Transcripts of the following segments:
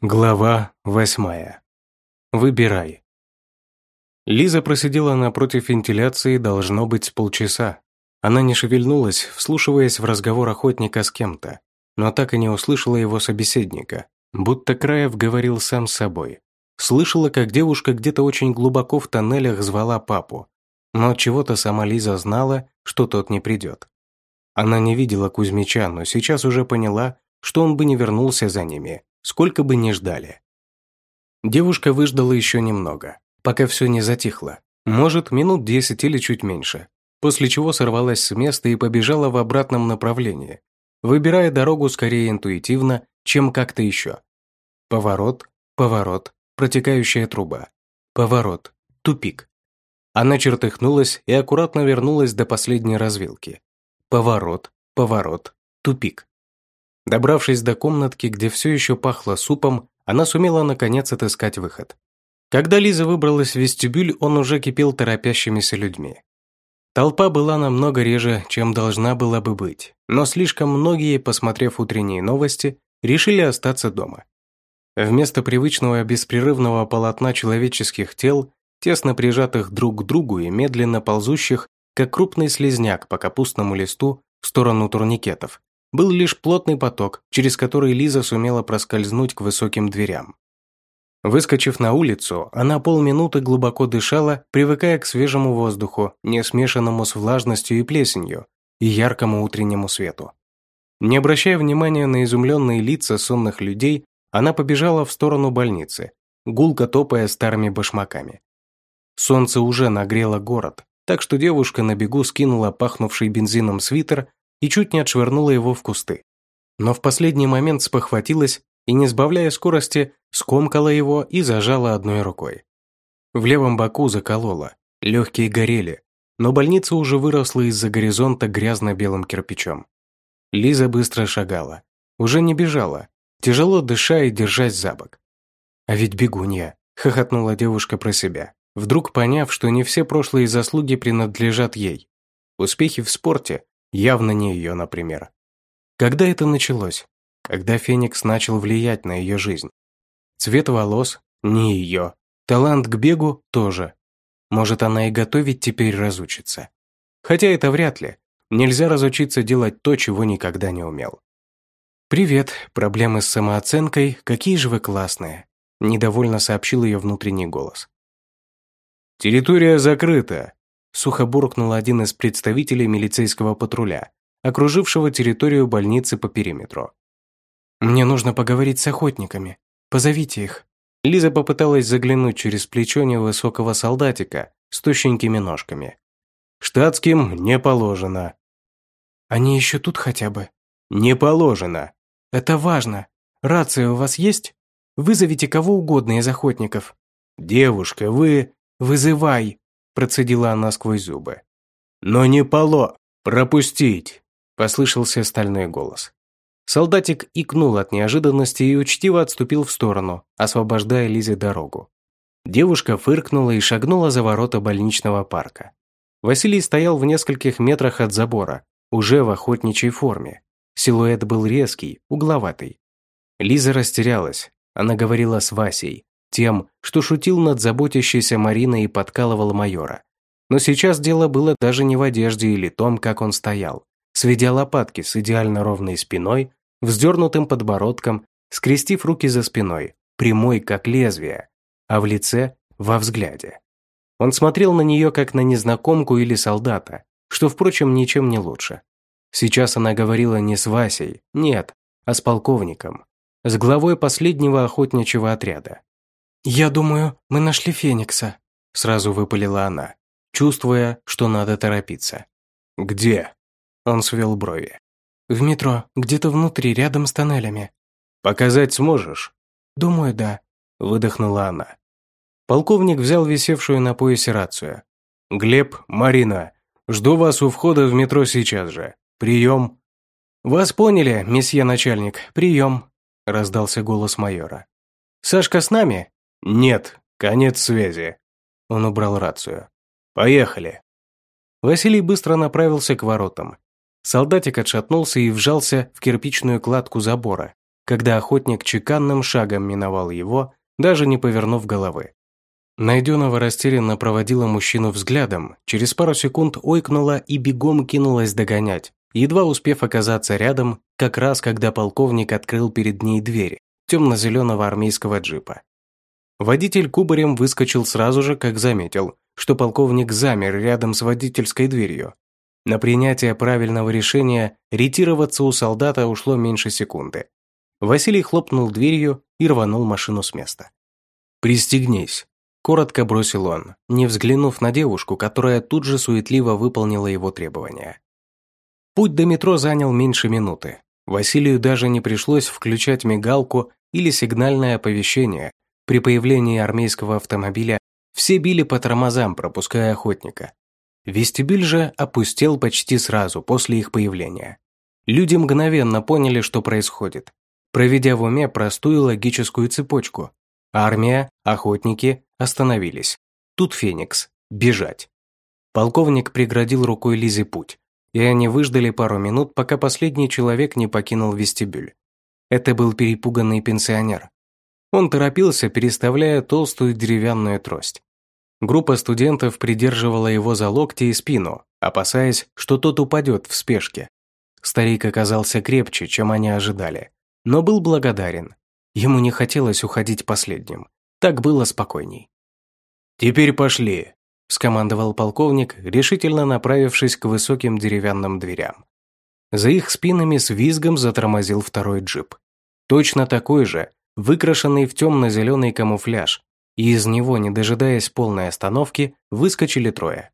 Глава восьмая. Выбирай. Лиза просидела напротив вентиляции должно быть полчаса. Она не шевельнулась, вслушиваясь в разговор охотника с кем-то, но так и не услышала его собеседника, будто Краев говорил сам с собой. Слышала, как девушка где-то очень глубоко в тоннелях звала папу, но чего-то сама Лиза знала, что тот не придет. Она не видела Кузьмича, но сейчас уже поняла, что он бы не вернулся за ними – сколько бы ни ждали. Девушка выждала еще немного, пока все не затихло. Может, минут десять или чуть меньше. После чего сорвалась с места и побежала в обратном направлении, выбирая дорогу скорее интуитивно, чем как-то еще. Поворот, поворот, протекающая труба. Поворот, тупик. Она чертыхнулась и аккуратно вернулась до последней развилки. Поворот, поворот, тупик. Добравшись до комнатки, где все еще пахло супом, она сумела наконец отыскать выход. Когда Лиза выбралась в вестибюль, он уже кипел торопящимися людьми. Толпа была намного реже, чем должна была бы быть, но слишком многие, посмотрев утренние новости, решили остаться дома. Вместо привычного беспрерывного полотна человеческих тел, тесно прижатых друг к другу и медленно ползущих, как крупный слезняк по капустному листу в сторону турникетов, был лишь плотный поток, через который Лиза сумела проскользнуть к высоким дверям. Выскочив на улицу, она полминуты глубоко дышала, привыкая к свежему воздуху, не смешанному с влажностью и плесенью, и яркому утреннему свету. Не обращая внимания на изумленные лица сонных людей, она побежала в сторону больницы, гулко топая старыми башмаками. Солнце уже нагрело город, так что девушка на бегу скинула пахнувший бензином свитер и чуть не отшвырнула его в кусты. Но в последний момент спохватилась и, не сбавляя скорости, скомкала его и зажала одной рукой. В левом боку заколола, легкие горели, но больница уже выросла из-за горизонта грязно-белым кирпичом. Лиза быстро шагала, уже не бежала, тяжело дыша и держась за бок. «А ведь бегунья», — хохотнула девушка про себя, вдруг поняв, что не все прошлые заслуги принадлежат ей. Успехи в спорте Явно не ее, например. Когда это началось? Когда Феникс начал влиять на ее жизнь? Цвет волос – не ее. Талант к бегу – тоже. Может, она и готовить теперь разучится. Хотя это вряд ли. Нельзя разучиться делать то, чего никогда не умел. «Привет, проблемы с самооценкой, какие же вы классные», – недовольно сообщил ее внутренний голос. «Территория закрыта», сухо буркнул один из представителей милицейского патруля, окружившего территорию больницы по периметру. «Мне нужно поговорить с охотниками. Позовите их». Лиза попыталась заглянуть через плечо невысокого солдатика с тощенькими ножками. «Штатским не положено». «Они еще тут хотя бы?» «Не положено». «Это важно. Рация у вас есть? Вызовите кого угодно из охотников». «Девушка, вы...» «Вызывай!» Процедила она сквозь зубы. «Но не поло! Пропустить!» – послышался стальной голос. Солдатик икнул от неожиданности и учтиво отступил в сторону, освобождая Лизе дорогу. Девушка фыркнула и шагнула за ворота больничного парка. Василий стоял в нескольких метрах от забора, уже в охотничьей форме. Силуэт был резкий, угловатый. Лиза растерялась. Она говорила с Васей, тем, что шутил над заботящейся Мариной и подкалывал майора. Но сейчас дело было даже не в одежде или том, как он стоял, сведя лопатки с идеально ровной спиной, вздернутым подбородком, скрестив руки за спиной, прямой как лезвие, а в лице – во взгляде. Он смотрел на нее как на незнакомку или солдата, что, впрочем, ничем не лучше. Сейчас она говорила не с Васей, нет, а с полковником, с главой последнего охотничьего отряда. «Я думаю, мы нашли Феникса», – сразу выпалила она, чувствуя, что надо торопиться. «Где?» – он свел брови. «В метро, где-то внутри, рядом с тоннелями». «Показать сможешь?» «Думаю, да», – выдохнула она. Полковник взял висевшую на поясе рацию. «Глеб, Марина, жду вас у входа в метро сейчас же. Прием!» «Вас поняли, месье начальник, прием!» – раздался голос майора. «Сашка с нами?» «Нет, конец связи». Он убрал рацию. «Поехали». Василий быстро направился к воротам. Солдатик отшатнулся и вжался в кирпичную кладку забора, когда охотник чеканным шагом миновал его, даже не повернув головы. Найденного растерянно проводила мужчину взглядом, через пару секунд ойкнула и бегом кинулась догонять, едва успев оказаться рядом, как раз когда полковник открыл перед ней дверь темно-зеленого армейского джипа. Водитель кубарем выскочил сразу же, как заметил, что полковник замер рядом с водительской дверью. На принятие правильного решения ретироваться у солдата ушло меньше секунды. Василий хлопнул дверью и рванул машину с места. «Пристегнись», – коротко бросил он, не взглянув на девушку, которая тут же суетливо выполнила его требования. Путь до метро занял меньше минуты. Василию даже не пришлось включать мигалку или сигнальное оповещение. При появлении армейского автомобиля все били по тормозам, пропуская охотника. Вестибюль же опустел почти сразу после их появления. Люди мгновенно поняли, что происходит, проведя в уме простую логическую цепочку. Армия, охотники остановились. Тут Феникс. Бежать. Полковник преградил рукой Лизе путь, и они выждали пару минут, пока последний человек не покинул вестибюль. Это был перепуганный пенсионер. Он торопился, переставляя толстую деревянную трость. Группа студентов придерживала его за локти и спину, опасаясь, что тот упадет в спешке. Старик оказался крепче, чем они ожидали, но был благодарен. Ему не хотелось уходить последним. Так было спокойней. «Теперь пошли», – скомандовал полковник, решительно направившись к высоким деревянным дверям. За их спинами с визгом затормозил второй джип. Точно такой же, выкрашенный в темно-зеленый камуфляж, и из него, не дожидаясь полной остановки, выскочили трое.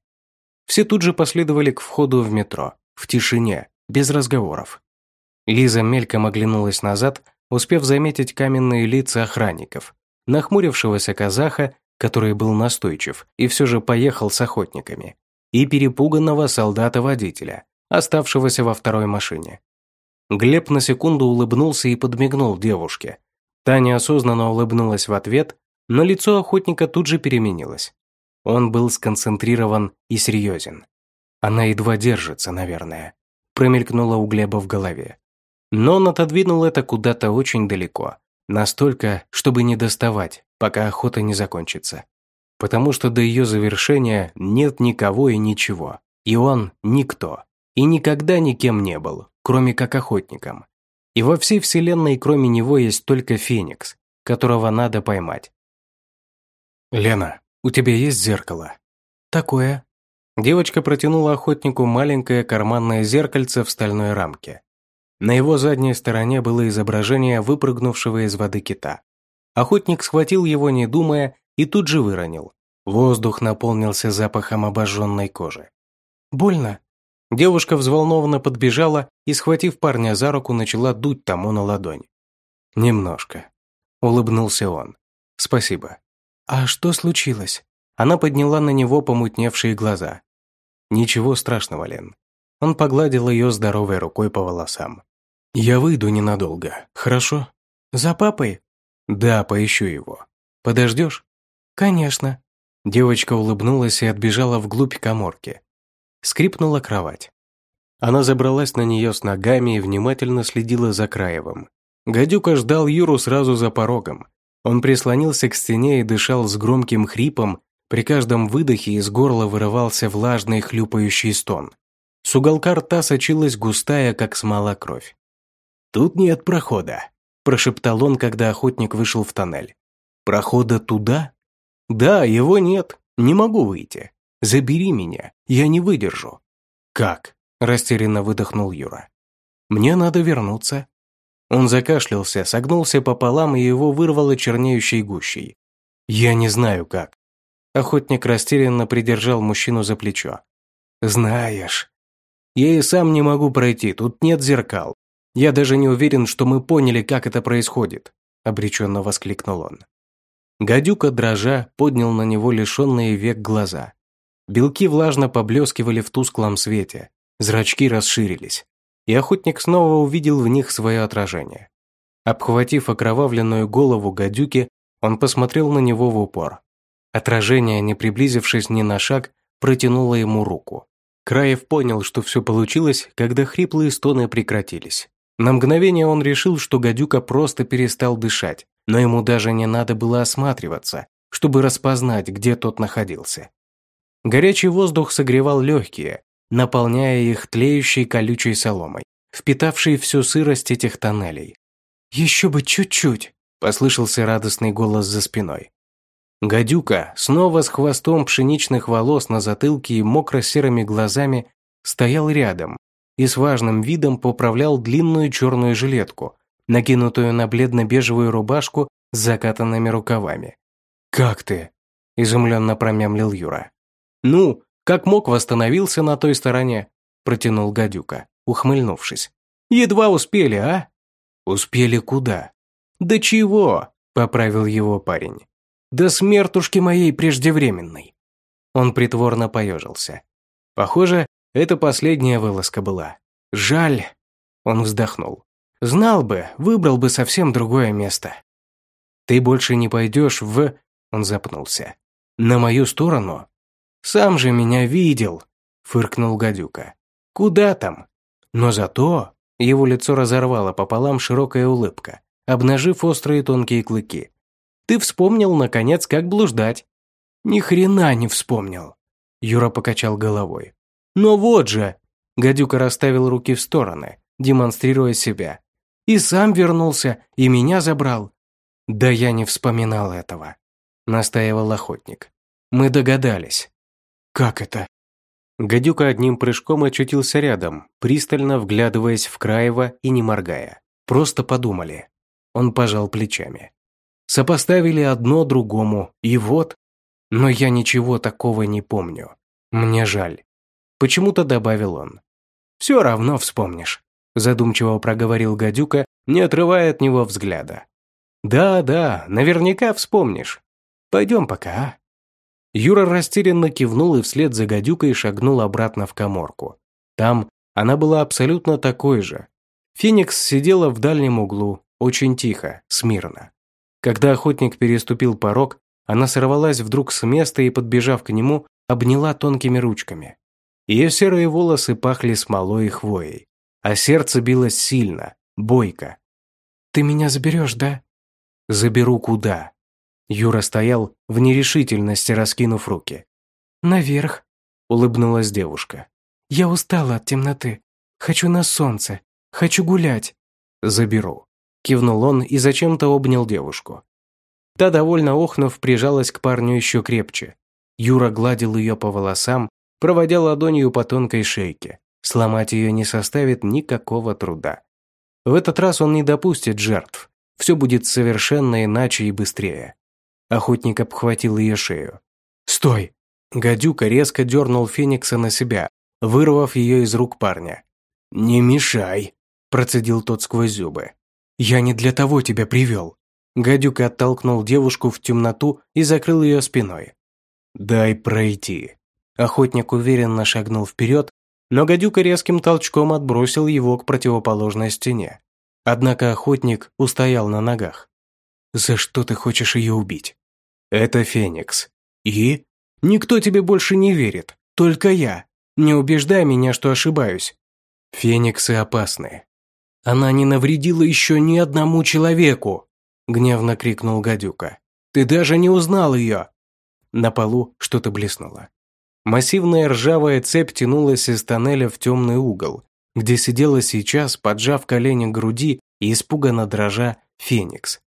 Все тут же последовали к входу в метро, в тишине, без разговоров. Лиза мельком оглянулась назад, успев заметить каменные лица охранников, нахмурившегося казаха, который был настойчив и все же поехал с охотниками, и перепуганного солдата-водителя, оставшегося во второй машине. Глеб на секунду улыбнулся и подмигнул девушке. Таня неосознанно улыбнулась в ответ, но лицо охотника тут же переменилось. Он был сконцентрирован и серьезен. Она едва держится, наверное. Промелькнуло у Глеба в голове. Но он отодвинул это куда-то очень далеко. Настолько, чтобы не доставать, пока охота не закончится. Потому что до ее завершения нет никого и ничего. И он – никто. И никогда никем не был, кроме как охотником. И во всей вселенной кроме него есть только Феникс, которого надо поймать. «Лена, у тебя есть зеркало?» «Такое». Девочка протянула охотнику маленькое карманное зеркальце в стальной рамке. На его задней стороне было изображение выпрыгнувшего из воды кита. Охотник схватил его, не думая, и тут же выронил. Воздух наполнился запахом обожженной кожи. «Больно?» Девушка взволнованно подбежала и, схватив парня за руку, начала дуть тому на ладонь. «Немножко», — улыбнулся он. «Спасибо». «А что случилось?» Она подняла на него помутневшие глаза. «Ничего страшного, Лен». Он погладил ее здоровой рукой по волосам. «Я выйду ненадолго, хорошо?» «За папой?» «Да, поищу его. Подождешь?» «Конечно». Девочка улыбнулась и отбежала вглубь коморки. Скрипнула кровать. Она забралась на нее с ногами и внимательно следила за Краевым. Гадюка ждал Юру сразу за порогом, он прислонился к стене и дышал с громким хрипом, при каждом выдохе из горла вырывался влажный хлюпающий стон. С уголка рта сочилась густая, как смола, кровь. «Тут нет прохода», – прошептал он, когда охотник вышел в тоннель. «Прохода туда?» «Да, его нет. Не могу выйти. Забери меня, я не выдержу». «Как?» – растерянно выдохнул Юра. «Мне надо вернуться. Он закашлялся, согнулся пополам и его вырвало чернеющей гущей. «Я не знаю как». Охотник растерянно придержал мужчину за плечо. «Знаешь, я и сам не могу пройти, тут нет зеркал. Я даже не уверен, что мы поняли, как это происходит», обреченно воскликнул он. Гадюка, дрожа, поднял на него лишенные век глаза. Белки влажно поблескивали в тусклом свете, зрачки расширились и охотник снова увидел в них свое отражение. Обхватив окровавленную голову гадюки, он посмотрел на него в упор. Отражение, не приблизившись ни на шаг, протянуло ему руку. Краев понял, что все получилось, когда хриплые стоны прекратились. На мгновение он решил, что гадюка просто перестал дышать, но ему даже не надо было осматриваться, чтобы распознать, где тот находился. Горячий воздух согревал легкие, наполняя их тлеющей колючей соломой, впитавшей всю сырость этих тоннелей. «Еще бы чуть-чуть!» – послышался радостный голос за спиной. Гадюка, снова с хвостом пшеничных волос на затылке и мокро-серыми глазами, стоял рядом и с важным видом поправлял длинную черную жилетку, накинутую на бледно-бежевую рубашку с закатанными рукавами. «Как ты?» – изумленно промямлил Юра. «Ну, как мог восстановился на той стороне», – протянул гадюка, ухмыльнувшись. «Едва успели, а?» «Успели куда?» «Да чего?» – поправил его парень. «Да смертушки моей преждевременной». Он притворно поежился. Похоже, это последняя вылазка была. Жаль. Он вздохнул. Знал бы, выбрал бы совсем другое место. Ты больше не пойдешь в... Он запнулся. На мою сторону? Сам же меня видел, фыркнул гадюка. Куда там? Но зато его лицо разорвало пополам широкая улыбка, обнажив острые тонкие клыки. Ты вспомнил, наконец, как блуждать. Ни хрена не вспомнил. Юра покачал головой. Но вот же! Гадюка расставил руки в стороны, демонстрируя себя. И сам вернулся, и меня забрал. Да я не вспоминал этого, настаивал охотник. Мы догадались. Как это? Гадюка одним прыжком очутился рядом, пристально вглядываясь в Краева и не моргая. Просто подумали. Он пожал плечами. Сопоставили одно другому, и вот... Но я ничего такого не помню. Мне жаль. Почему-то добавил он. «Все равно вспомнишь», задумчиво проговорил гадюка, не отрывая от него взгляда. «Да, да, наверняка вспомнишь. Пойдем пока, а?» Юра растерянно кивнул и вслед за гадюкой шагнул обратно в коморку. Там она была абсолютно такой же. Феникс сидела в дальнем углу, очень тихо, смирно. Когда охотник переступил порог, она сорвалась вдруг с места и, подбежав к нему, обняла тонкими ручками. Ее серые волосы пахли смолой и хвоей, а сердце билось сильно, бойко. «Ты меня заберешь, да?» «Заберу куда?» Юра стоял в нерешительности, раскинув руки. «Наверх», — улыбнулась девушка. «Я устала от темноты. Хочу на солнце. Хочу гулять». «Заберу», — кивнул он и зачем-то обнял девушку. Та, довольно охнув, прижалась к парню еще крепче. Юра гладил ее по волосам, проводя ладонью по тонкой шейке. Сломать ее не составит никакого труда. В этот раз он не допустит жертв. Все будет совершенно иначе и быстрее. Охотник обхватил ее шею. «Стой!» Гадюка резко дернул Феникса на себя, вырвав ее из рук парня. «Не мешай!» процедил тот сквозь зубы. «Я не для того тебя привел!» Гадюка оттолкнул девушку в темноту и закрыл ее спиной. «Дай пройти!» Охотник уверенно шагнул вперед, но гадюка резким толчком отбросил его к противоположной стене. Однако охотник устоял на ногах. «За что ты хочешь ее убить?» «Это Феникс. И? Никто тебе больше не верит, только я. Не убеждай меня, что ошибаюсь. Фениксы опасны. Она не навредила еще ни одному человеку!» Гневно крикнул гадюка. «Ты даже не узнал ее!» На полу что-то блеснуло. Массивная ржавая цепь тянулась из тоннеля в темный угол, где сидела сейчас, поджав колени к груди и испуганно дрожа, Феникс.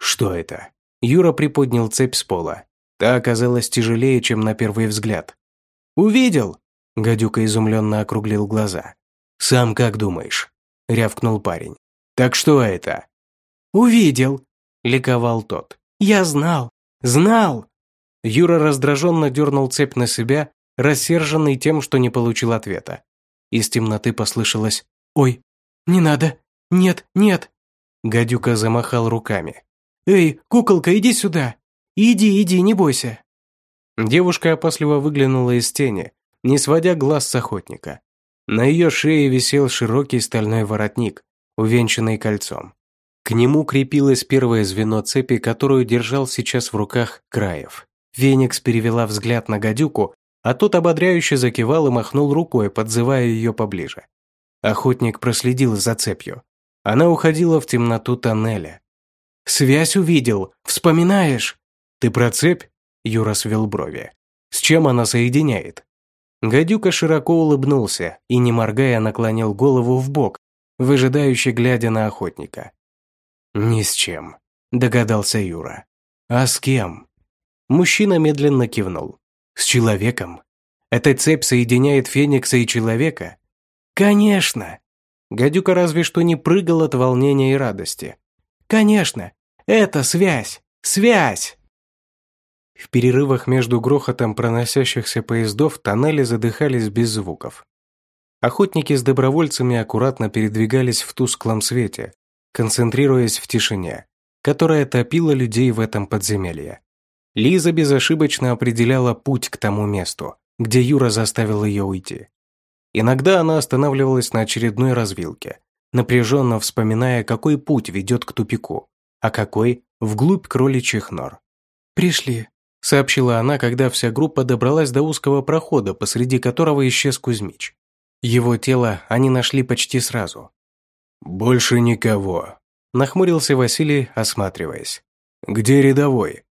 Что это? Юра приподнял цепь с пола. Та оказалась тяжелее, чем на первый взгляд. «Увидел!» – гадюка изумленно округлил глаза. «Сам как думаешь?» – рявкнул парень. «Так что это?» «Увидел!» – ликовал тот. «Я знал! Знал!» Юра раздраженно дернул цепь на себя, рассерженный тем, что не получил ответа. Из темноты послышалось «Ой, не надо! Нет, нет!» Гадюка замахал руками. «Эй, куколка, иди сюда! Иди, иди, не бойся!» Девушка опасливо выглянула из тени, не сводя глаз с охотника. На ее шее висел широкий стальной воротник, увенчанный кольцом. К нему крепилось первое звено цепи, которую держал сейчас в руках Краев. Феникс перевела взгляд на гадюку, а тот ободряюще закивал и махнул рукой, подзывая ее поближе. Охотник проследил за цепью. Она уходила в темноту тоннеля. «Связь увидел! Вспоминаешь?» «Ты про цепь?» Юра свел брови. «С чем она соединяет?» Гадюка широко улыбнулся и, не моргая, наклонил голову в бок, выжидающе глядя на охотника. «Ни с чем», – догадался Юра. «А с кем?» Мужчина медленно кивнул. «С человеком? Эта цепь соединяет Феникса и человека?» «Конечно!» Гадюка разве что не прыгал от волнения и радости. «Конечно! Это связь! Связь!» В перерывах между грохотом проносящихся поездов тоннели задыхались без звуков. Охотники с добровольцами аккуратно передвигались в тусклом свете, концентрируясь в тишине, которая топила людей в этом подземелье. Лиза безошибочно определяла путь к тому месту, где Юра заставил ее уйти. Иногда она останавливалась на очередной развилке, напряженно вспоминая, какой путь ведет к тупику, а какой – вглубь кроличьих нор. «Пришли», – сообщила она, когда вся группа добралась до узкого прохода, посреди которого исчез Кузьмич. Его тело они нашли почти сразу. «Больше никого», – нахмурился Василий, осматриваясь. «Где рядовой?»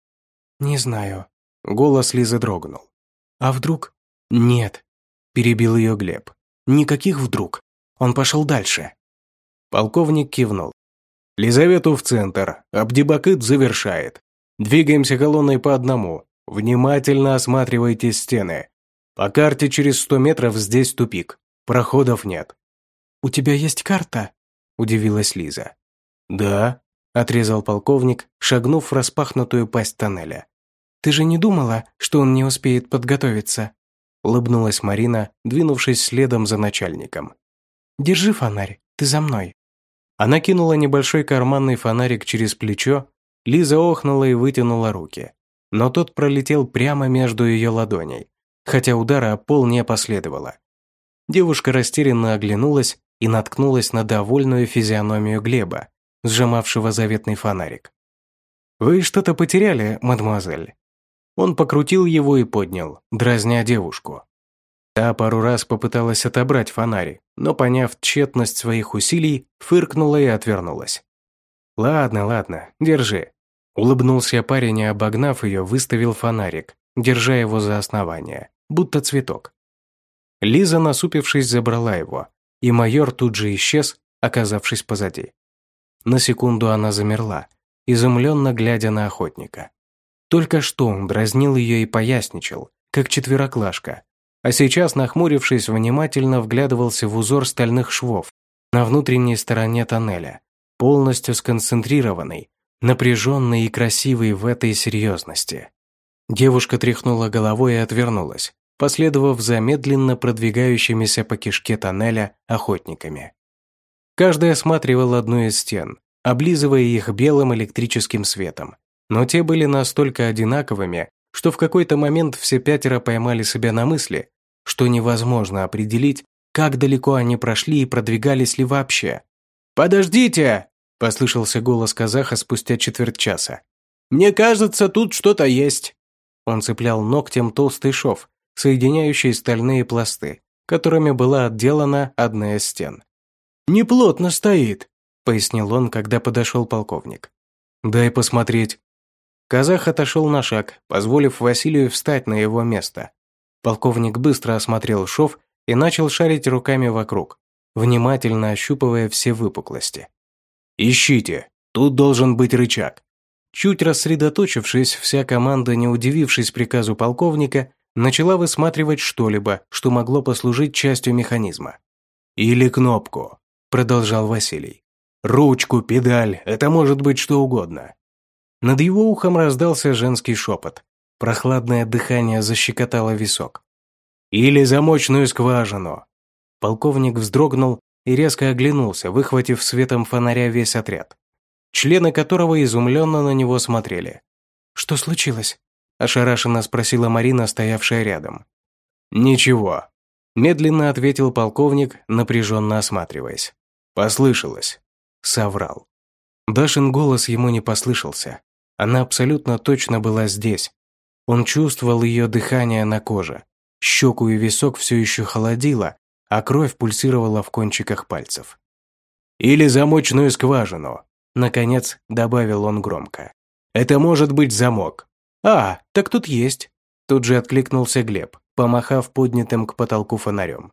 «Не знаю». Голос Лизы дрогнул. «А вдруг?» «Нет, перебил ее Глеб. «Никаких вдруг. Он пошел дальше». Полковник кивнул. «Лизавету в центр. Абдибакыт завершает. Двигаемся колонной по одному. Внимательно осматривайте стены. По карте через сто метров здесь тупик. Проходов нет». «У тебя есть карта?» – удивилась Лиза. «Да», – отрезал полковник, шагнув в распахнутую пасть тоннеля. «Ты же не думала, что он не успеет подготовиться?» улыбнулась Марина, двинувшись следом за начальником. «Держи фонарь, ты за мной». Она кинула небольшой карманный фонарик через плечо, Лиза охнула и вытянула руки. Но тот пролетел прямо между ее ладоней, хотя удара о пол не последовало. Девушка растерянно оглянулась и наткнулась на довольную физиономию Глеба, сжимавшего заветный фонарик. «Вы что-то потеряли, мадемуазель?» Он покрутил его и поднял, дразня девушку. Та пару раз попыталась отобрать фонарь, но, поняв тщетность своих усилий, фыркнула и отвернулась. «Ладно, ладно, держи». Улыбнулся парень и, обогнав ее, выставил фонарик, держа его за основание, будто цветок. Лиза, насупившись, забрала его, и майор тут же исчез, оказавшись позади. На секунду она замерла, изумленно глядя на охотника. Только что он дразнил ее и поясничал, как четвероклашка, а сейчас, нахмурившись, внимательно вглядывался в узор стальных швов на внутренней стороне тоннеля, полностью сконцентрированный, напряженный и красивый в этой серьезности. Девушка тряхнула головой и отвернулась, последовав за медленно продвигающимися по кишке тоннеля охотниками. Каждый осматривал одну из стен, облизывая их белым электрическим светом, но те были настолько одинаковыми, что в какой-то момент все пятеро поймали себя на мысли, что невозможно определить, как далеко они прошли и продвигались ли вообще. «Подождите!» – послышался голос казаха спустя четверть часа. «Мне кажется, тут что-то есть». Он цеплял ногтем толстый шов, соединяющий стальные пласты, которыми была отделана одна из стен. «Неплотно стоит», – пояснил он, когда подошел полковник. «Дай посмотреть», Казах отошел на шаг, позволив Василию встать на его место. Полковник быстро осмотрел шов и начал шарить руками вокруг, внимательно ощупывая все выпуклости. «Ищите, тут должен быть рычаг». Чуть рассредоточившись, вся команда, не удивившись приказу полковника, начала высматривать что-либо, что могло послужить частью механизма. «Или кнопку», – продолжал Василий. «Ручку, педаль, это может быть что угодно. Над его ухом раздался женский шепот. Прохладное дыхание защекотало висок. «Или замочную скважину!» Полковник вздрогнул и резко оглянулся, выхватив светом фонаря весь отряд, члены которого изумленно на него смотрели. «Что случилось?» – ошарашенно спросила Марина, стоявшая рядом. «Ничего», – медленно ответил полковник, напряженно осматриваясь. «Послышалось». Соврал. Дашин голос ему не послышался. Она абсолютно точно была здесь. Он чувствовал ее дыхание на коже. Щеку и висок все еще холодило, а кровь пульсировала в кончиках пальцев. Или замочную скважину», – наконец добавил он громко. «Это может быть замок». «А, так тут есть», – тут же откликнулся Глеб, помахав поднятым к потолку фонарем.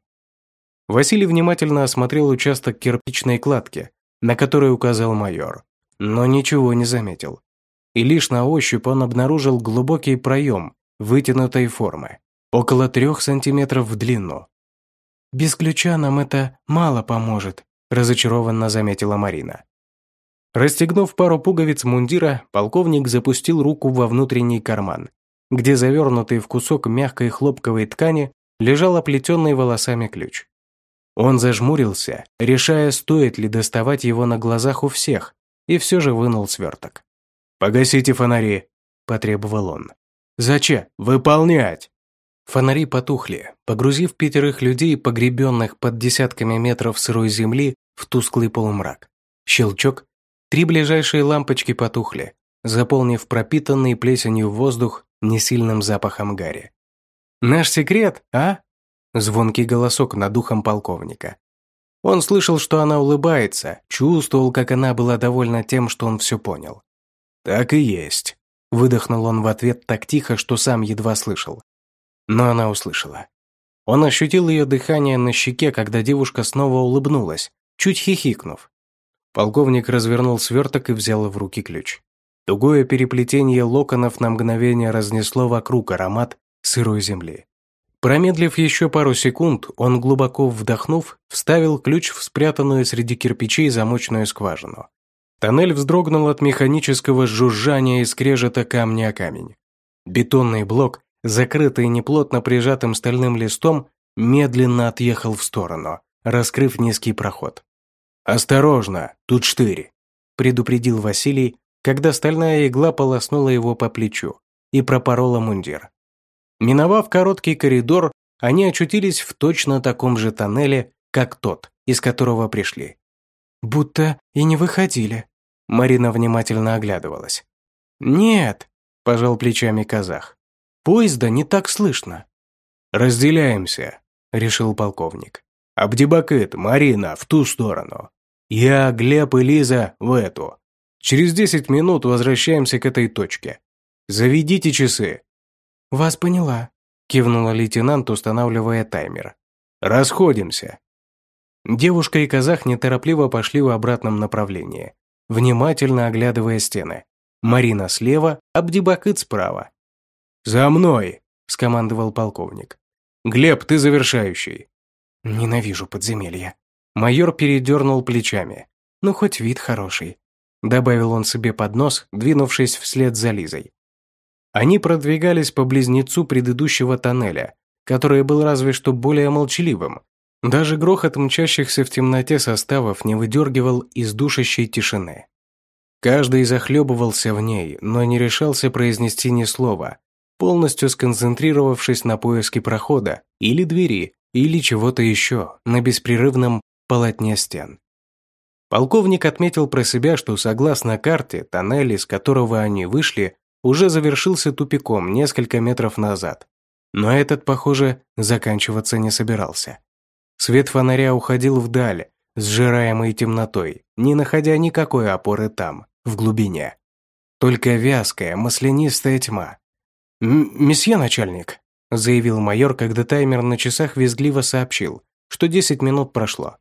Василий внимательно осмотрел участок кирпичной кладки, на который указал майор, но ничего не заметил. И лишь на ощупь он обнаружил глубокий проем вытянутой формы, около трех сантиметров в длину. «Без ключа нам это мало поможет», – разочарованно заметила Марина. Расстегнув пару пуговиц мундира, полковник запустил руку во внутренний карман, где завернутый в кусок мягкой хлопковой ткани лежал оплетенный волосами ключ. Он зажмурился, решая, стоит ли доставать его на глазах у всех, и все же вынул сверток. «Погасите фонари», – потребовал он. «Зачем? Выполнять!» Фонари потухли, погрузив пятерых людей, погребенных под десятками метров сырой земли, в тусклый полумрак. Щелчок. Три ближайшие лампочки потухли, заполнив пропитанный плесенью воздух несильным запахом гари. «Наш секрет, а?» Звонкий голосок над духом полковника. Он слышал, что она улыбается, чувствовал, как она была довольна тем, что он все понял. «Так и есть», – выдохнул он в ответ так тихо, что сам едва слышал. Но она услышала. Он ощутил ее дыхание на щеке, когда девушка снова улыбнулась, чуть хихикнув. Полковник развернул сверток и взял в руки ключ. Тугое переплетение локонов на мгновение разнесло вокруг аромат сырой земли. Промедлив еще пару секунд, он, глубоко вдохнув, вставил ключ в спрятанную среди кирпичей замочную скважину. Тоннель вздрогнул от механического жужжания и скрежета камня о камень. Бетонный блок, закрытый неплотно прижатым стальным листом, медленно отъехал в сторону, раскрыв низкий проход. «Осторожно, тут штырь», – предупредил Василий, когда стальная игла полоснула его по плечу и пропорола мундир. Миновав короткий коридор, они очутились в точно таком же тоннеле, как тот, из которого пришли. «Будто и не выходили», – Марина внимательно оглядывалась. «Нет», – пожал плечами казах. «Поезда не так слышно». «Разделяемся», – решил полковник. «Абдибакыт, Марина, в ту сторону. Я, Глеб и Лиза в эту. Через десять минут возвращаемся к этой точке. Заведите часы, «Вас поняла», – кивнула лейтенант, устанавливая таймер. «Расходимся». Девушка и казах неторопливо пошли в обратном направлении, внимательно оглядывая стены. Марина слева, Абдибакыт справа. «За мной!» – скомандовал полковник. «Глеб, ты завершающий». «Ненавижу подземелья». Майор передернул плечами. «Ну, хоть вид хороший», – добавил он себе под нос, двинувшись вслед за Лизой. Они продвигались по близнецу предыдущего тоннеля, который был разве что более молчаливым. Даже грохот мчащихся в темноте составов не выдергивал из душащей тишины. Каждый захлебывался в ней, но не решался произнести ни слова, полностью сконцентрировавшись на поиске прохода или двери, или чего-то еще на беспрерывном полотне стен. Полковник отметил про себя, что согласно карте, тоннель, из которого они вышли, уже завершился тупиком несколько метров назад. Но этот, похоже, заканчиваться не собирался. Свет фонаря уходил вдаль, сжираемый темнотой, не находя никакой опоры там, в глубине. Только вязкая, маслянистая тьма. «Месье начальник», – заявил майор, когда таймер на часах визгливо сообщил, что 10 минут прошло.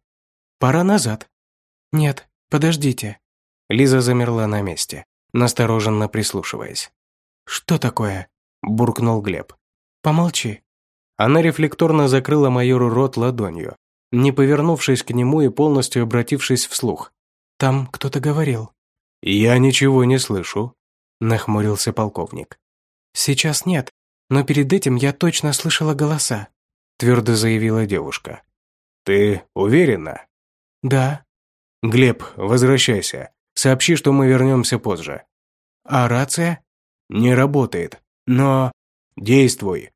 «Пора назад». «Нет, подождите». Лиза замерла на месте настороженно прислушиваясь. «Что такое?» – буркнул Глеб. «Помолчи». Она рефлекторно закрыла майору рот ладонью, не повернувшись к нему и полностью обратившись вслух. «Там кто-то говорил». «Я ничего не слышу», – нахмурился полковник. «Сейчас нет, но перед этим я точно слышала голоса», – твердо заявила девушка. «Ты уверена?» «Да». «Глеб, возвращайся. Сообщи, что мы вернемся позже». «А рация?» «Не работает. Но...» «Действуй».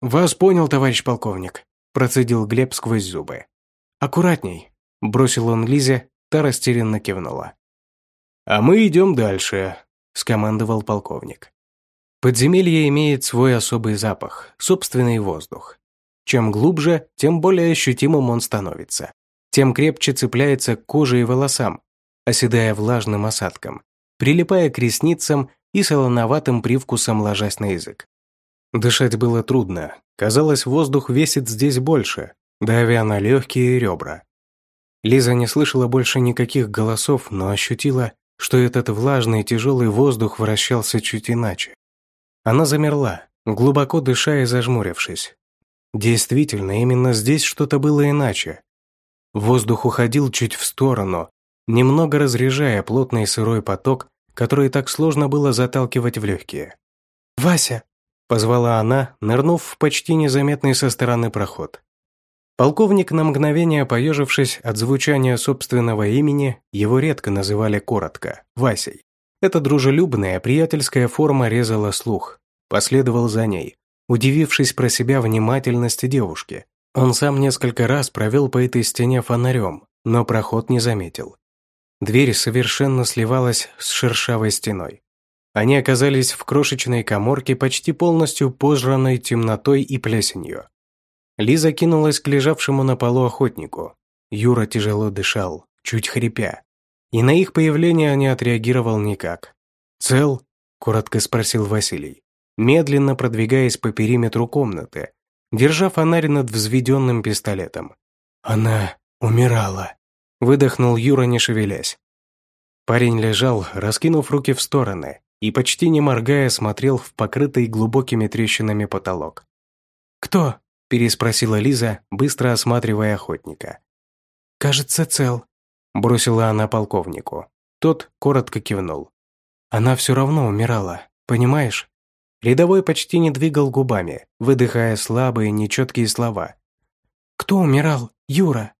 «Вас понял, товарищ полковник», – процедил Глеб сквозь зубы. «Аккуратней», – бросил он Лизе, та растерянно кивнула. «А мы идем дальше», – скомандовал полковник. Подземелье имеет свой особый запах, собственный воздух. Чем глубже, тем более ощутимым он становится. тем крепче цепляется к коже и волосам, оседая влажным осадком, прилипая к ресницам и солоноватым привкусом ложась на язык. Дышать было трудно. Казалось, воздух весит здесь больше, давя на легкие ребра. Лиза не слышала больше никаких голосов, но ощутила, что этот влажный и тяжелый воздух вращался чуть иначе. Она замерла, глубоко дыша и зажмурившись. Действительно, именно здесь что-то было иначе. Воздух уходил чуть в сторону, немного разряжая плотный сырой поток, который так сложно было заталкивать в легкие. «Вася!» – позвала она, нырнув в почти незаметный со стороны проход. Полковник, на мгновение поежившись от звучания собственного имени, его редко называли коротко – Васей. Эта дружелюбная, приятельская форма резала слух. Последовал за ней, удивившись про себя внимательности девушки. Он сам несколько раз провел по этой стене фонарем, но проход не заметил. Дверь совершенно сливалась с шершавой стеной. Они оказались в крошечной коморке, почти полностью пожранной темнотой и плесенью. Лиза кинулась к лежавшему на полу охотнику. Юра тяжело дышал, чуть хрипя. И на их появление не отреагировал никак. «Цел?» – коротко спросил Василий, медленно продвигаясь по периметру комнаты, держа фонарь над взведенным пистолетом. «Она умирала», выдохнул Юра, не шевелясь. Парень лежал, раскинув руки в стороны, и почти не моргая смотрел в покрытый глубокими трещинами потолок. «Кто?» – переспросила Лиза, быстро осматривая охотника. «Кажется, цел», – бросила она полковнику. Тот коротко кивнул. «Она все равно умирала, понимаешь?» Рядовой почти не двигал губами, выдыхая слабые, нечеткие слова. «Кто умирал? Юра?»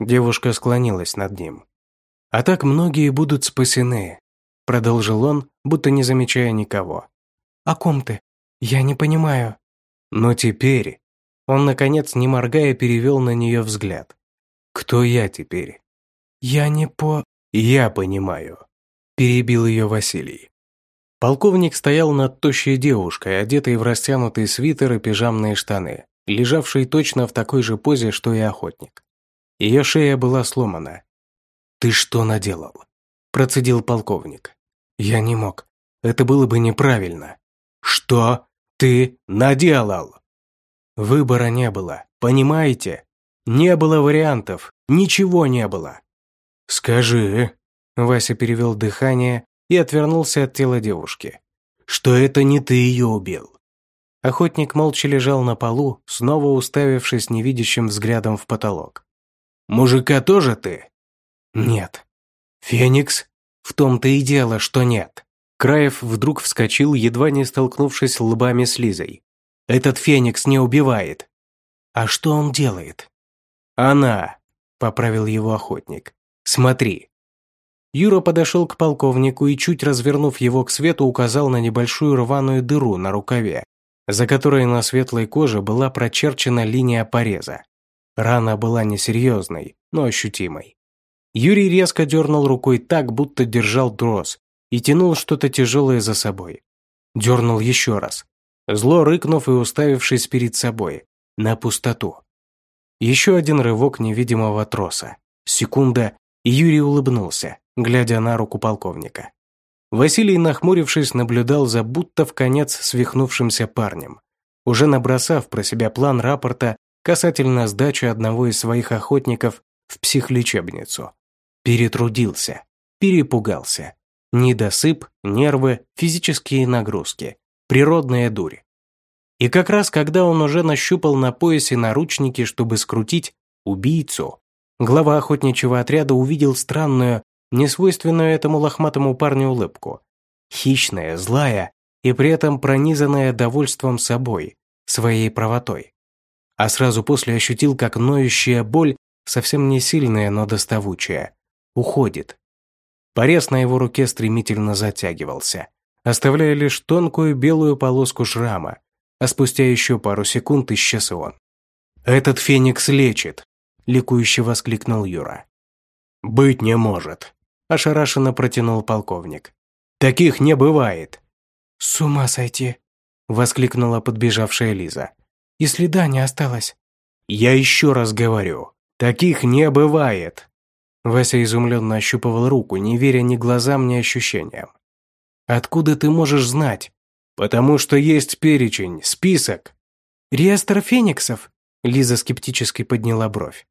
Девушка склонилась над ним. «А так многие будут спасены», — продолжил он, будто не замечая никого. «О ком ты? Я не понимаю». Но теперь он, наконец, не моргая, перевел на нее взгляд. «Кто я теперь?» «Я не по...» «Я понимаю», — перебил ее Василий. Полковник стоял над тощей девушкой, одетой в растянутый свитер и пижамные штаны, лежавшей точно в такой же позе, что и охотник. Ее шея была сломана. «Ты что наделал?» – процедил полковник. «Я не мог. Это было бы неправильно». «Что ты наделал?» Выбора не было, понимаете? Не было вариантов, ничего не было. «Скажи», – Вася перевел дыхание и отвернулся от тела девушки, «что это не ты ее убил». Охотник молча лежал на полу, снова уставившись невидящим взглядом в потолок. Мужика тоже ты?» «Нет». «Феникс?» «В том-то и дело, что нет». Краев вдруг вскочил, едва не столкнувшись лбами с Лизой. «Этот Феникс не убивает». «А что он делает?» «Она», — поправил его охотник. «Смотри». Юра подошел к полковнику и, чуть развернув его к свету, указал на небольшую рваную дыру на рукаве, за которой на светлой коже была прочерчена линия пореза. Рана была несерьезной, но ощутимой. Юрий резко дернул рукой так, будто держал трос, и тянул что-то тяжелое за собой. Дернул еще раз, зло рыкнув и уставившись перед собой, на пустоту. Еще один рывок невидимого троса. Секунда, и Юрий улыбнулся, глядя на руку полковника. Василий, нахмурившись, наблюдал за будто в конец свихнувшимся парнем. Уже набросав про себя план рапорта касательно сдачи одного из своих охотников в психлечебницу. Перетрудился, перепугался. Недосып, нервы, физические нагрузки, природная дурь. И как раз когда он уже нащупал на поясе наручники, чтобы скрутить убийцу, глава охотничьего отряда увидел странную, несвойственную этому лохматому парню улыбку. Хищная, злая и при этом пронизанная довольством собой, своей правотой а сразу после ощутил, как ноющая боль, совсем не сильная, но доставучая, уходит. Порез на его руке стремительно затягивался, оставляя лишь тонкую белую полоску шрама, а спустя еще пару секунд исчез он. «Этот феникс лечит!» – ликующе воскликнул Юра. «Быть не может!» – ошарашенно протянул полковник. «Таких не бывает!» «С ума сойти!» – воскликнула подбежавшая Лиза и следа не осталось». «Я еще раз говорю, Таких не бывает!» Вася изумленно ощупывал руку, не веря ни глазам, ни ощущениям. «Откуда ты можешь знать?» «Потому что есть перечень, список». «Реестр фениксов?» Лиза скептически подняла бровь.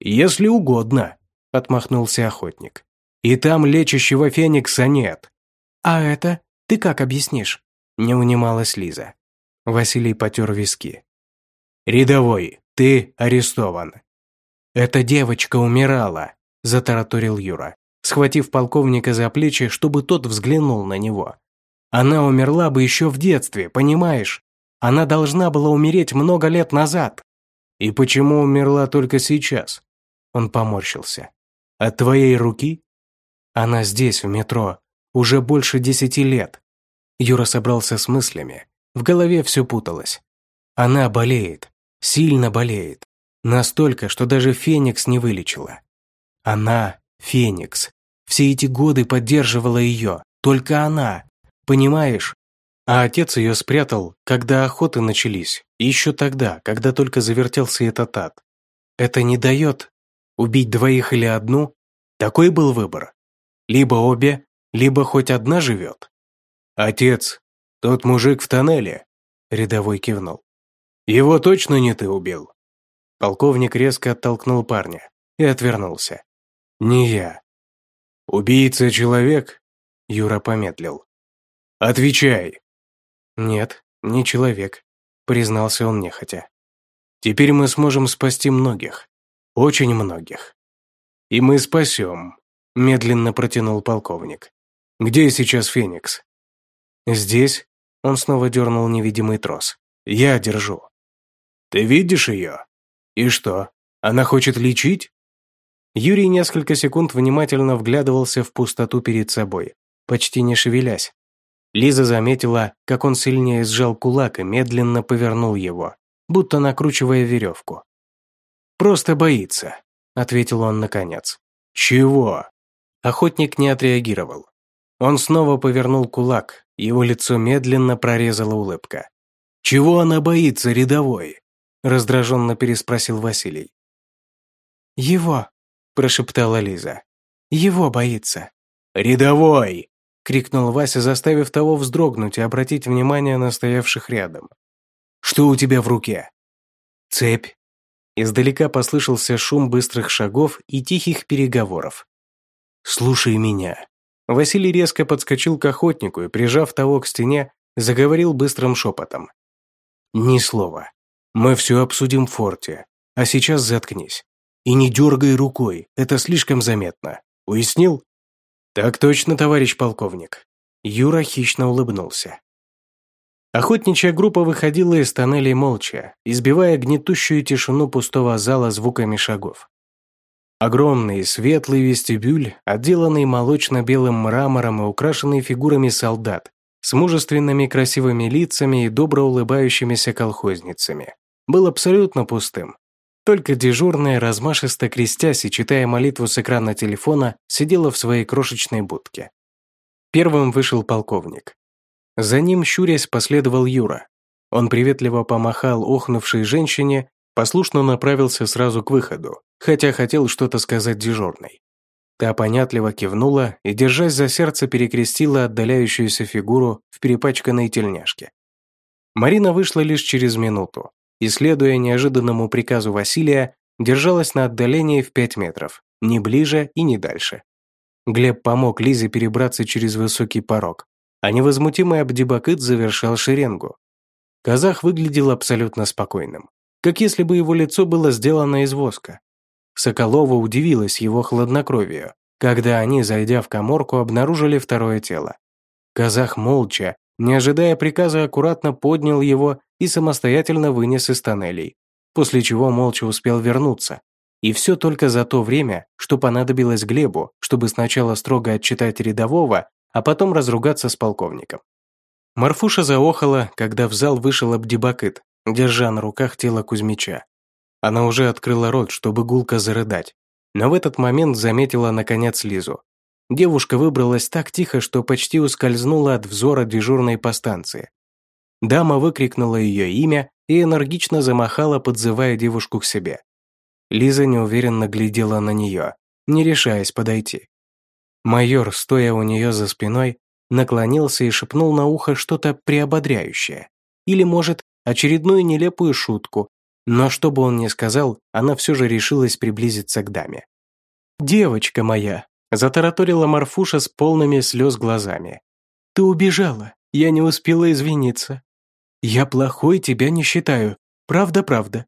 «Если угодно», — отмахнулся охотник. «И там лечащего феникса нет». «А это? Ты как объяснишь?» Не унималась Лиза. Василий потер виски. «Рядовой, ты арестован». «Эта девочка умирала», – затараторил Юра, схватив полковника за плечи, чтобы тот взглянул на него. «Она умерла бы еще в детстве, понимаешь? Она должна была умереть много лет назад». «И почему умерла только сейчас?» Он поморщился. «От твоей руки?» «Она здесь, в метро, уже больше десяти лет». Юра собрался с мыслями. В голове все путалось. Она болеет, сильно болеет. Настолько, что даже Феникс не вылечила. Она, Феникс, все эти годы поддерживала ее, только она, понимаешь? А отец ее спрятал, когда охоты начались, еще тогда, когда только завертелся этот ад. Это не дает убить двоих или одну. Такой был выбор. Либо обе, либо хоть одна живет. Отец, тот мужик в тоннеле, рядовой кивнул. Его точно не ты убил? Полковник резко оттолкнул парня и отвернулся. «Не я». «Убийца человек?» Юра помедлил. «Отвечай». «Нет, не человек», признался он нехотя. «Теперь мы сможем спасти многих. Очень многих. И мы спасем», медленно протянул полковник. «Где сейчас Феникс?» «Здесь?» Он снова дернул невидимый трос. «Я держу». «Ты видишь ее?» «И что, она хочет лечить?» Юрий несколько секунд внимательно вглядывался в пустоту перед собой, почти не шевелясь. Лиза заметила, как он сильнее сжал кулак и медленно повернул его, будто накручивая веревку. «Просто боится», — ответил он наконец. «Чего?» Охотник не отреагировал. Он снова повернул кулак, его лицо медленно прорезала улыбка. «Чего она боится, рядовой?» раздраженно переспросил Василий. «Его», – прошептала Лиза. «Его боится». «Рядовой!» – крикнул Вася, заставив того вздрогнуть и обратить внимание на стоявших рядом. «Что у тебя в руке?» «Цепь». Издалека послышался шум быстрых шагов и тихих переговоров. «Слушай меня». Василий резко подскочил к охотнику и, прижав того к стене, заговорил быстрым шепотом. «Ни слова. Мы все обсудим в форте. А сейчас заткнись. И не дергай рукой, это слишком заметно. Уяснил? Так точно, товарищ полковник. Юра хищно улыбнулся. Охотничья группа выходила из тоннелей молча, избивая гнетущую тишину пустого зала звуками шагов. Огромный светлый вестибюль, отделанный молочно-белым мрамором и украшенный фигурами солдат, с мужественными красивыми лицами и добро улыбающимися колхозницами был абсолютно пустым. Только дежурная, размашисто крестясь и читая молитву с экрана телефона, сидела в своей крошечной будке. Первым вышел полковник. За ним, щурясь, последовал Юра. Он приветливо помахал охнувшей женщине, послушно направился сразу к выходу, хотя хотел что-то сказать дежурной. Та понятливо кивнула и, держась за сердце, перекрестила отдаляющуюся фигуру в перепачканной тельняшке. Марина вышла лишь через минуту и, следуя неожиданному приказу Василия, держалась на отдалении в 5 метров, не ближе и не дальше. Глеб помог Лизе перебраться через высокий порог, а невозмутимый Абдибакыт завершал шеренгу. Казах выглядел абсолютно спокойным, как если бы его лицо было сделано из воска. Соколова удивилась его хладнокровию, когда они, зайдя в коморку, обнаружили второе тело. Казах молча, не ожидая приказа, аккуратно поднял его и самостоятельно вынес из тоннелей, после чего молча успел вернуться. И все только за то время, что понадобилось Глебу, чтобы сначала строго отчитать рядового, а потом разругаться с полковником. Марфуша заохала, когда в зал вышел Абдибакыт, держа на руках тело Кузьмича. Она уже открыла рот, чтобы гулко зарыдать, но в этот момент заметила наконец Лизу. Девушка выбралась так тихо, что почти ускользнула от взора дежурной по станции. Дама выкрикнула ее имя и энергично замахала, подзывая девушку к себе. Лиза неуверенно глядела на нее, не решаясь подойти. Майор, стоя у нее за спиной, наклонился и шепнул на ухо что-то приободряющее. Или, может, очередную нелепую шутку, но что бы он ни сказал, она все же решилась приблизиться к даме. «Девочка моя!» – затараторила Марфуша с полными слез глазами. «Ты убежала, я не успела извиниться. Я плохой тебя не считаю, правда-правда.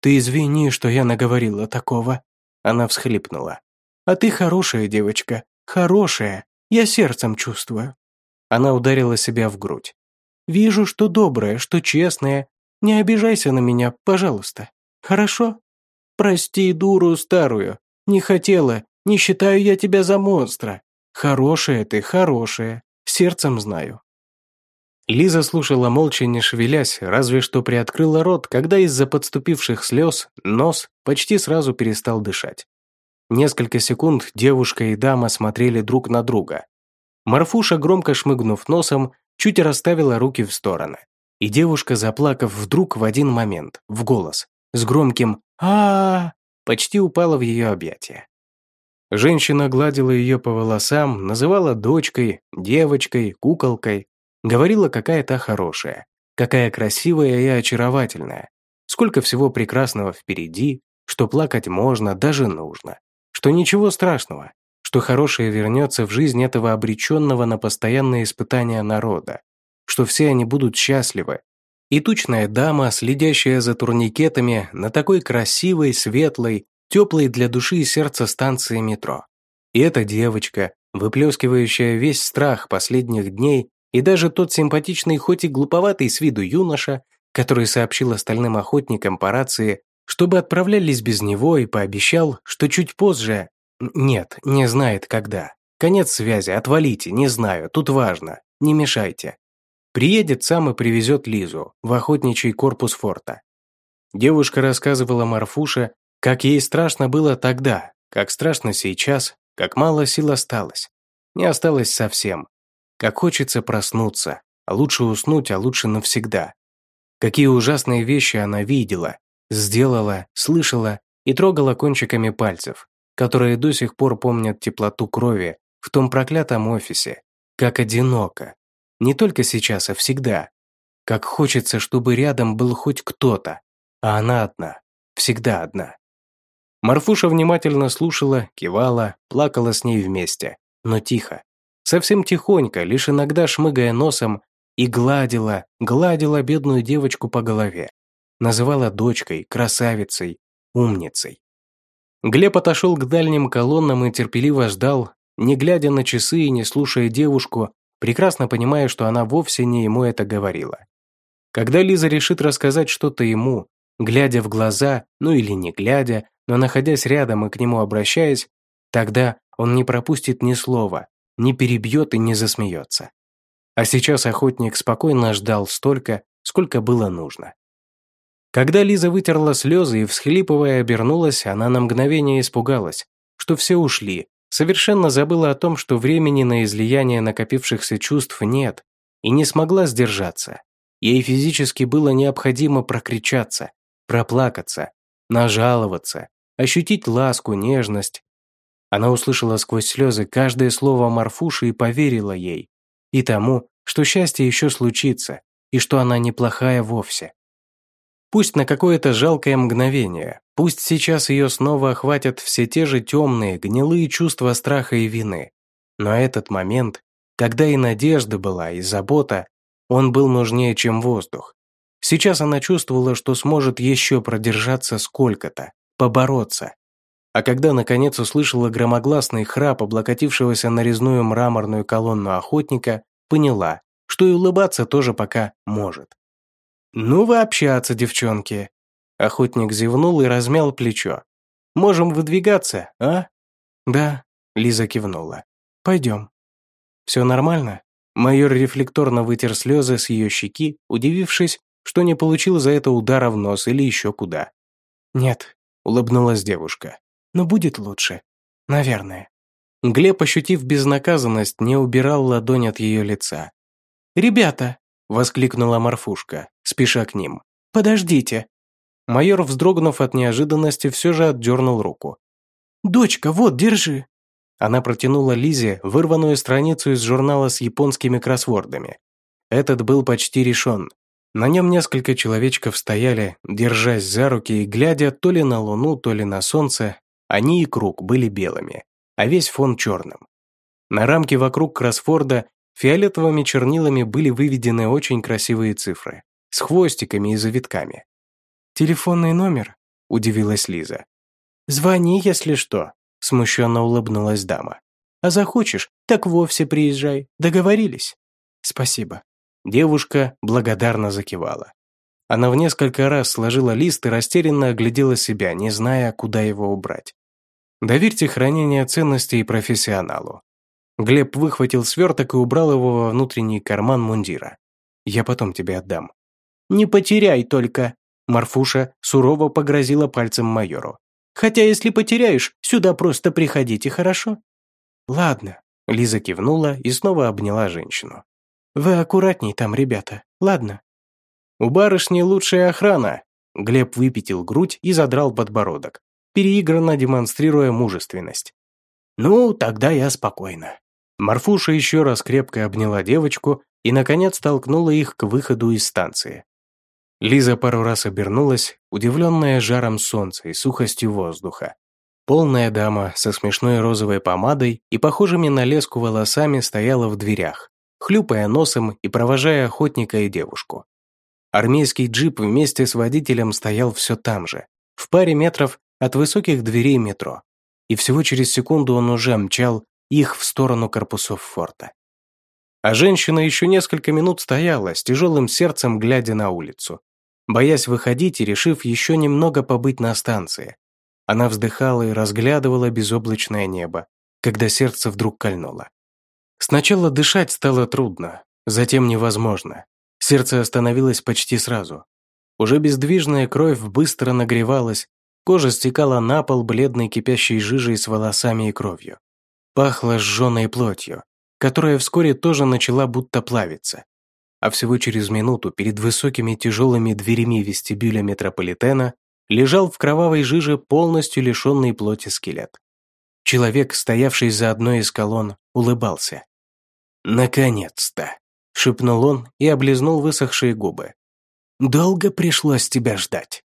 Ты извини, что я наговорила такого». Она всхлипнула. «А ты хорошая девочка, хорошая, я сердцем чувствую». Она ударила себя в грудь. «Вижу, что добрая, что честная. Не обижайся на меня, пожалуйста. Хорошо? Прости дуру старую. Не хотела, не считаю я тебя за монстра. Хорошая ты, хорошая. Сердцем знаю». Лиза слушала молча, не шевелясь, разве что приоткрыла рот, когда из-за подступивших слез нос почти сразу перестал дышать. Несколько секунд девушка и дама смотрели друг на друга. Марфуша, громко шмыгнув носом, чуть расставила руки в стороны. И девушка, заплакав вдруг в один момент, в голос, с громким а, почти упала в ее объятия. Женщина гладила ее по волосам, называла дочкой, девочкой, куколкой, говорила, какая та хорошая, какая красивая и очаровательная, сколько всего прекрасного впереди, что плакать можно, даже нужно, что ничего страшного, что хорошее вернется в жизнь этого обреченного на постоянные испытания народа, что все они будут счастливы. И тучная дама, следящая за турникетами на такой красивой, светлой, теплой для души и сердца станции метро. И эта девочка, выплескивающая весь страх последних дней, и даже тот симпатичный, хоть и глуповатый с виду юноша, который сообщил остальным охотникам по рации, чтобы отправлялись без него и пообещал, что чуть позже нет, не знает когда. Конец связи, отвалите, не знаю, тут важно. Не мешайте. Приедет сам и привезет Лизу в охотничий корпус форта. Девушка рассказывала Марфуше, как ей страшно было тогда, как страшно сейчас, как мало сил осталось. Не осталось совсем. Как хочется проснуться, а лучше уснуть, а лучше навсегда. Какие ужасные вещи она видела, сделала, слышала и трогала кончиками пальцев которые до сих пор помнят теплоту крови в том проклятом офисе, как одиноко. Не только сейчас, а всегда. Как хочется, чтобы рядом был хоть кто-то, а она одна, всегда одна. Марфуша внимательно слушала, кивала, плакала с ней вместе, но тихо. Совсем тихонько, лишь иногда шмыгая носом, и гладила, гладила бедную девочку по голове. Называла дочкой, красавицей, умницей. Глеб отошел к дальним колоннам и терпеливо ждал, не глядя на часы и не слушая девушку, прекрасно понимая, что она вовсе не ему это говорила. Когда Лиза решит рассказать что-то ему, глядя в глаза, ну или не глядя, но находясь рядом и к нему обращаясь, тогда он не пропустит ни слова, не перебьет и не засмеется. А сейчас охотник спокойно ждал столько, сколько было нужно. Когда Лиза вытерла слезы и, всхлипывая, обернулась, она на мгновение испугалась, что все ушли, совершенно забыла о том, что времени на излияние накопившихся чувств нет, и не смогла сдержаться. Ей физически было необходимо прокричаться, проплакаться, нажаловаться, ощутить ласку, нежность. Она услышала сквозь слезы каждое слово Марфуши и поверила ей, и тому, что счастье еще случится, и что она неплохая вовсе. Пусть на какое-то жалкое мгновение, пусть сейчас ее снова охватят все те же темные, гнилые чувства страха и вины. Но этот момент, когда и надежда была, и забота, он был нужнее, чем воздух. Сейчас она чувствовала, что сможет еще продержаться сколько-то, побороться. А когда наконец услышала громогласный храп облокотившегося на резную мраморную колонну охотника, поняла, что и улыбаться тоже пока может. «Ну вы общаться, девчонки!» Охотник зевнул и размял плечо. «Можем выдвигаться, а?» «Да», — Лиза кивнула. «Пойдем». «Все нормально?» Майор рефлекторно вытер слезы с ее щеки, удивившись, что не получил за это удара в нос или еще куда. «Нет», — улыбнулась девушка. «Но будет лучше. Наверное». Глеб, ощутив безнаказанность, не убирал ладонь от ее лица. «Ребята!» воскликнула Марфушка, спеша к ним. «Подождите!» Майор, вздрогнув от неожиданности, все же отдернул руку. «Дочка, вот, держи!» Она протянула Лизе вырванную страницу из журнала с японскими кроссвордами. Этот был почти решен. На нем несколько человечков стояли, держась за руки и глядя то ли на луну, то ли на солнце. Они и круг были белыми, а весь фон черным. На рамке вокруг кроссворда фиолетовыми чернилами были выведены очень красивые цифры с хвостиками и завитками. «Телефонный номер?» – удивилась Лиза. «Звони, если что», – смущенно улыбнулась дама. «А захочешь, так вовсе приезжай. Договорились?» «Спасибо». Девушка благодарно закивала. Она в несколько раз сложила лист и растерянно оглядела себя, не зная, куда его убрать. Доверьте хранение ценностей профессионалу. Глеб выхватил сверток и убрал его во внутренний карман мундира. «Я потом тебе отдам». «Не потеряй только!» Марфуша сурово погрозила пальцем майору. «Хотя если потеряешь, сюда просто приходите, хорошо?» «Ладно», — Лиза кивнула и снова обняла женщину. «Вы аккуратней там, ребята, ладно?» «У барышни лучшая охрана», — Глеб выпятил грудь и задрал подбородок, переигранно демонстрируя мужественность. «Ну, тогда я спокойна». Марфуша еще раз крепко обняла девочку и, наконец, толкнула их к выходу из станции. Лиза пару раз обернулась, удивленная жаром солнца и сухостью воздуха. Полная дама со смешной розовой помадой и похожими на леску волосами стояла в дверях, хлюпая носом и провожая охотника и девушку. Армейский джип вместе с водителем стоял все там же, в паре метров от высоких дверей метро, и всего через секунду он уже мчал их в сторону корпусов форта. А женщина еще несколько минут стояла, с тяжелым сердцем глядя на улицу, боясь выходить и решив еще немного побыть на станции. Она вздыхала и разглядывала безоблачное небо, когда сердце вдруг кольнуло. Сначала дышать стало трудно, затем невозможно. Сердце остановилось почти сразу. Уже бездвижная кровь быстро нагревалась, кожа стекала на пол бледной кипящей жижей с волосами и кровью. Пахло сжженной плотью, которая вскоре тоже начала будто плавиться а всего через минуту перед высокими тяжелыми дверями вестибюля метрополитена лежал в кровавой жиже полностью лишенный плоти скелет. Человек, стоявший за одной из колонн, улыбался. «Наконец-то!» – шепнул он и облизнул высохшие губы. «Долго пришлось тебя ждать».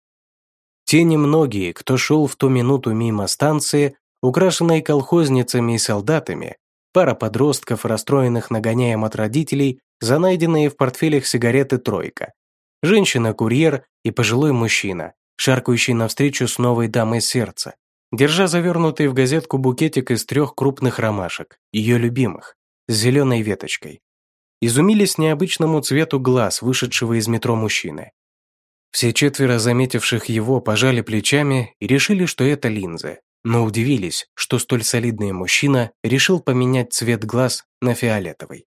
Те немногие, кто шел в ту минуту мимо станции, украшенной колхозницами и солдатами, пара подростков, расстроенных нагоняем от родителей, за найденные в портфелях сигареты «Тройка». Женщина-курьер и пожилой мужчина, шаркающий навстречу с новой дамой сердца, держа завернутый в газетку букетик из трех крупных ромашек, ее любимых, с зеленой веточкой. Изумились необычному цвету глаз вышедшего из метро мужчины. Все четверо заметивших его пожали плечами и решили, что это линзы, но удивились, что столь солидный мужчина решил поменять цвет глаз на фиолетовый.